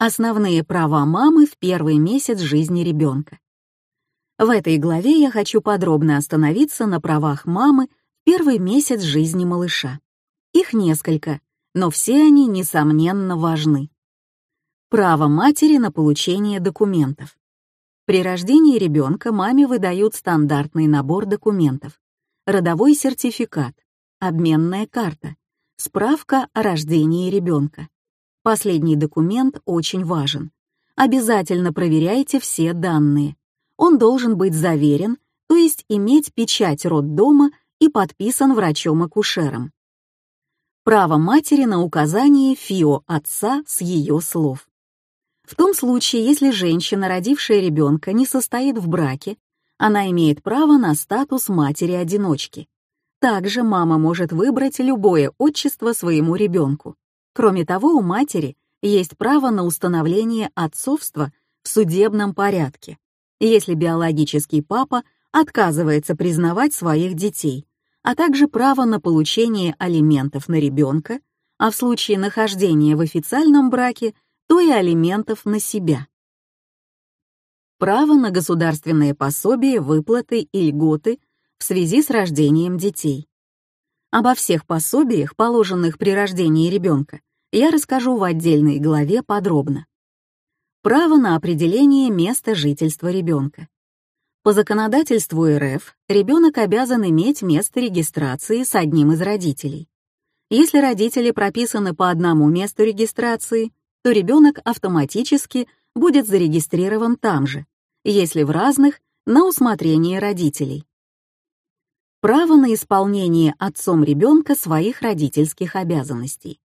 Основные права мамы в первый месяц жизни ребенка. В этой главе я хочу подробно остановиться на правах мамы в первый месяц жизни малыша. Их несколько, но все они, несомненно, важны. Право матери на получение документов. При рождении ребенка маме выдают стандартный набор документов. Родовой сертификат, обменная карта, справка о рождении ребенка. Последний документ очень важен. Обязательно проверяйте все данные. Он должен быть заверен, то есть иметь печать роддома и подписан врачом-акушером. Право матери на указание ФИО отца с ее слов. В том случае, если женщина, родившая ребенка, не состоит в браке, она имеет право на статус матери-одиночки. Также мама может выбрать любое отчество своему ребенку. Кроме того, у матери есть право на установление отцовства в судебном порядке, если биологический папа отказывается признавать своих детей, а также право на получение алиментов на ребенка, а в случае нахождения в официальном браке, то и алиментов на себя. Право на государственные пособия, выплаты и льготы в связи с рождением детей. Обо всех пособиях, положенных при рождении ребенка, я расскажу в отдельной главе подробно. Право на определение места жительства ребенка. По законодательству РФ ребенок обязан иметь место регистрации с одним из родителей. Если родители прописаны по одному месту регистрации, то ребенок автоматически будет зарегистрирован там же, если в разных — на усмотрение родителей. Право на исполнение отцом ребенка своих родительских обязанностей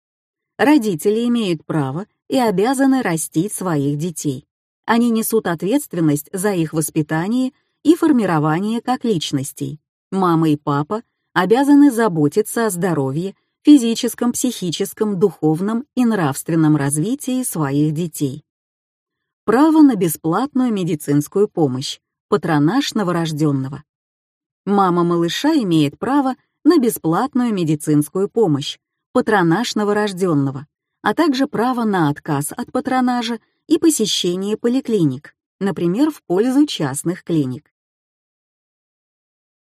родители имеют право и обязаны растить своих детей. Они несут ответственность за их воспитание и формирование как личностей. Мама и папа обязаны заботиться о здоровье, физическом, психическом, духовном и нравственном развитии своих детей. Право на бесплатную медицинскую помощь, патронаж новорожденного. Мама малыша имеет право на бесплатную медицинскую помощь, патронаж новорожденного, а также право на отказ от патронажа и посещение поликлиник, например, в пользу частных клиник.